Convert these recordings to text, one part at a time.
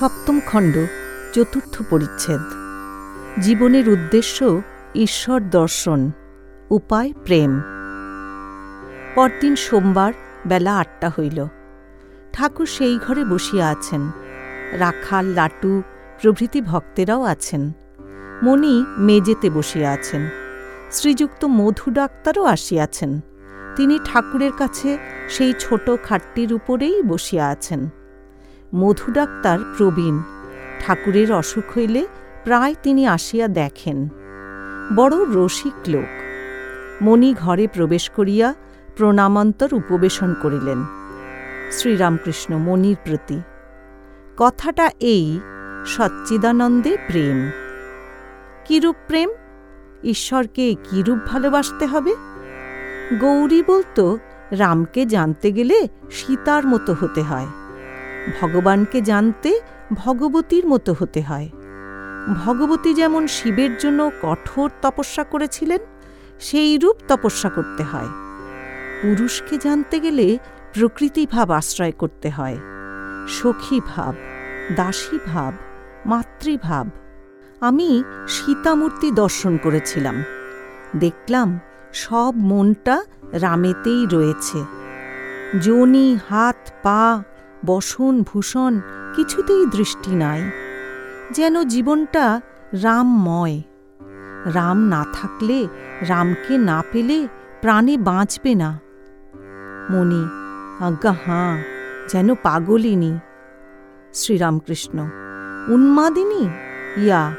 সপ্তম খণ্ড, চতুর্থ পরিচ্ছেদ। জীবনের উদ্দেশ্য, ঈশ্বর দর্শন, উপায় প্রেম। পরদিন সোমবার বেলা আটটা হইল। ঠাকুর সেই ঘরে বসিয়া আছেন। রাখাল, লাটু, প্রভৃতি ভক্তেরাও আছেন। মণি মেজেতে বসিয়া আছেন। শ্রীযুক্ত মধু ডাক্তারও আসিয়াছেন। তিনি ঠাকুরের কাছে সেই ছোট খাটটির উপরেই বসিয়া আছেন। মধু ডাক্তার প্রবীণ। ঠাকুরের অসুখ হইলে প্রায় তিনি আসিয়া দেখেন। বড় রসিক লোক। মণি ঘরে প্রবেশ করিয়া প্রণামান্তর উপবেশন করিলেন। শ্রীরামকৃষ্ণ মণির প্রতি। কথাটা এই, সচ্চিদানন্দে প্রেম। কিরূপ প্রেম? ঈশ্বরকে কিরূপ ভালোবাসতে হবে? গৌরী বলতো, রামকে জানতে গেলে সীতার মতো হতে হয়। ভগবানকে জানতে ভগবতীর মতো হতে হয়। ভগবতী যেমন শিবের জন্য কঠোর তপস্যা করেছিলেন, সেই রূপ তপস্যা করতে হয়। পুরুষকে জানতে গেলে প্রকৃতি ভাব আশ্রয় করতে হয়। সখী ভাব, দাসী ভাব, মাতৃভাব। আমি সীতামূর্তি দর্শন করেছিলাম। দেখলাম সব মনটা রামেতেই রয়েছে। জনি, হাত, পা বসন, ভূষণ কিছুতেই দৃষ্টি নাই। যেন জীবনটা রামময়। রাম না থাকলে, রামকে না পেলে প্রাণে বাঁচবে না। মণি, আজ্ঞা, হাঁ, যেন পাগলিনী। শ্রীরামকৃষ্ণ, উন্মাদিনী? ইয়া,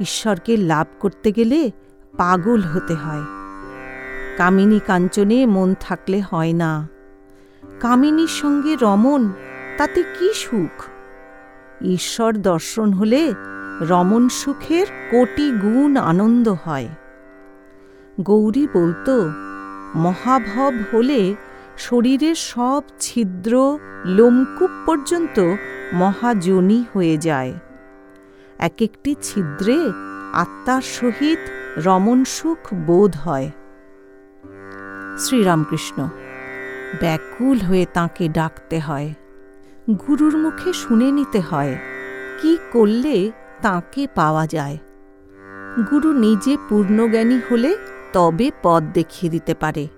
ঈশ্বরকে লাভ করতে গেলে পাগল হতে হয়। কামিনী কাঞ্চনে মন থাকলে হয় না। কামিনীর সঙ্গে রমন তাতে কি সুখ? ঈশ্বর দর্শন হলে রমন সুখের কোটি গুণ আনন্দ হয়। গৌরী বলতো, মহাভব হলে শরীরের সব ছিদ্র লোমকূপ পর্যন্ত মহাজনী হয়ে যায়। এক একটি ছিদ্রে আত্মার সহিত রমন সুখ বোধ হয়। শ্রীরামকৃষ্ণ ব্যাকুল হয়ে তাকে ডাকতে হয়। গুরুর মুখে শুনে নিতে হয়, কি করলে তাকে পাওয়া যায়? গুরু নিজে পূর্ণজ্ঞানী হলে তবে পদ দেখিয়ে দিতে পারে।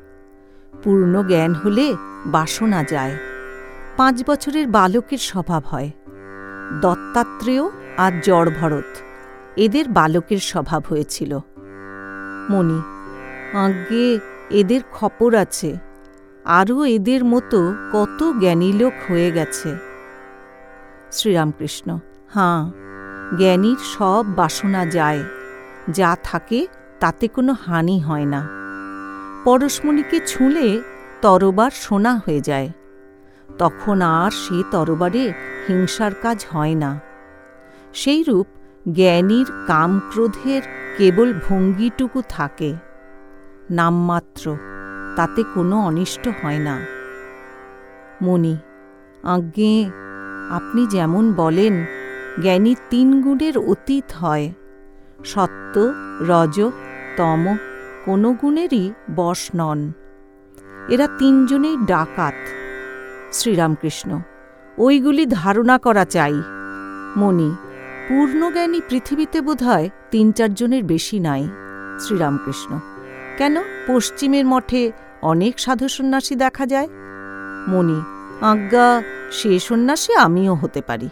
পূর্ণ জ্ঞান হলে বাসনা যায়। পাঁচ বছরের বালকের স্বভাব হয়। দত্তাত্রেয় আর জড় ভরত এদের বালকের স্বভাব হয়েছিল। মণি, আজ্ঞে, এদের খপর আছে। আরও এদের মতো কত জ্ঞানী লোক হয়ে গেছে। শ্রীরামকৃষ্ণ, হাঁ, জ্ঞানীর সব বাসনা যায়, যা থাকে তাতে কোনো হানি হয় না। পরশমণিকে ছুঁলে তরবার সোনা হয়ে যায়। তখন আর সে তরবারে হিংসার কাজ হয় না। সেইরূপ জ্ঞানীর কামক্রোধের কেবল ভঙ্গিটুকু থাকে। নামমাত্র তাতে কোনো অনিষ্ট হয় না। মণি, আজ্ঞে, আপনি যেমন বলেন, জ্ঞানী তিন গুণের অতীত হয়। সত্য, রজ, তম, কোনো গুণেরই বশ নন। এরা তিনজনেই ডাকাত। শ্রীরামকৃষ্ণ, ওইগুলি ধারণা করা চাই। মণি, পূর্ণজ্ঞানী পৃথিবীতে বোধ হয় তিন চারজনের বেশি নাই। শ্রীরামকৃষ্ণ, কেন পশ্চিমের মঠে অনেক সাধু সন্ন্যাসী দেখা যায়। মণি, আজ্ঞা, সে সন্ন্যাসী আমিও হতে পারি।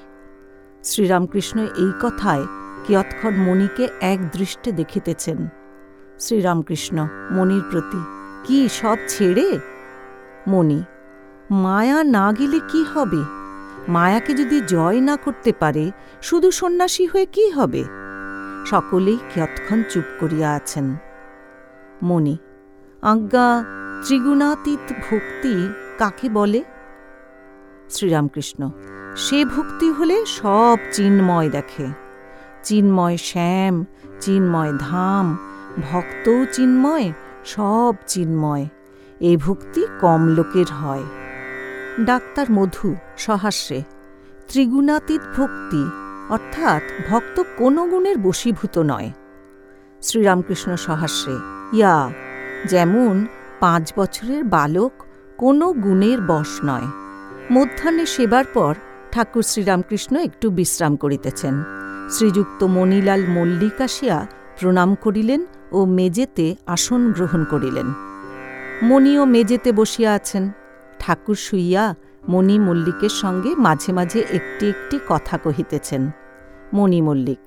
শ্রীরামকৃষ্ণ এই কথায় কিয়ৎক্ষণ মণিকে এক দৃষ্টে দেখিতেছেন। শ্রীরামকৃষ্ণ, মণির প্রতি, কি সব ছেড়ে? মণি, মায়া না গেলে কি হবে? মায়াকে যদি জয় না করতে পারে, শুধু সন্ন্যাসী হয়ে কি হবে? সকলেই কিয়ৎক্ষণ চুপ করিয়া আছেন। মণি, আজ্ঞা ত্রিগুণাতীত ভক্তি কাকে বলে? শ্রীরামকৃষ্ণ, সে ভক্তি হলে সব চিন্ময় দেখে। চিন্ময় শ্যাম, চিন্ময় ধাম, ভক্তও চিন্ময়, সব চিন্ময়। এ ভক্তি কম লোকের হয়। ডাক্তার মধু সহাস্যে ত্রিগুণাতীত ভক্তি, অর্থাৎ ভক্ত কোনো গুণের বশীভূত নয়। শ্রীরামকৃষ্ণ সহাস্যে ইয়া, যেমন পাঁচ বছরের বালক কোনো গুণের বশ নয়। মধ্যাহ্নে সেবার পর ঠাকুর শ্রীরামকৃষ্ণ একটু বিশ্রাম করিতেছেন। শ্রীযুক্ত মণিলাল মল্লিক আসিয়া প্রণাম করিলেন ও মেজেতে আসন গ্রহণ করিলেন। মণিও মেজেতে বসিয়া আছেন। ঠাকুর শুইয়া মণি মল্লিকের সঙ্গে মাঝে মাঝে একটি একটি কথা কহিতেছেন। মণি মল্লিক,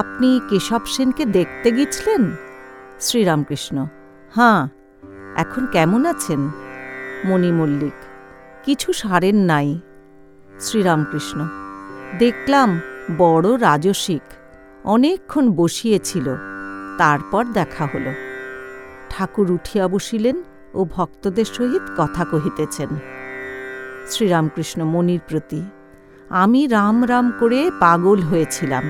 আপনি কেশব সেনকে দেখতে গেছিলেন শ্রীরামকৃষ্ণ, হাঁ এখন কেমন আছেন? মণি মল্লিক, কিছু সারেন নাই। শ্রীরামকৃষ্ণ, দেখলাম বড় রাজসিক, অনেকক্ষণ বসিয়েছিল, তারপর দেখা হল। ঠাকুর উঠিয়া বসিলেন ও ভক্তদের সহিত কথা কহিতেছেন। শ্রীরামকৃষ্ণ মনির প্রতি, আমি রাম রাম করে পাগল হয়েছিলাম।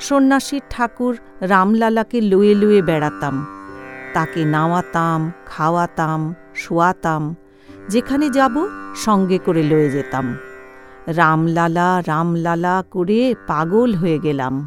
সন্ন্যাসীর ঠাকুর রামলালাকে লুয়ে লুয়ে বেড়াতাম। তাকে নাওয়াতাম খাওয়াতাম, শোয়াতাম, যেখানে যাব সঙ্গে করে লয়ে যেতাম। রামলালা রামলালা করে পাগল হয়ে গেলাম।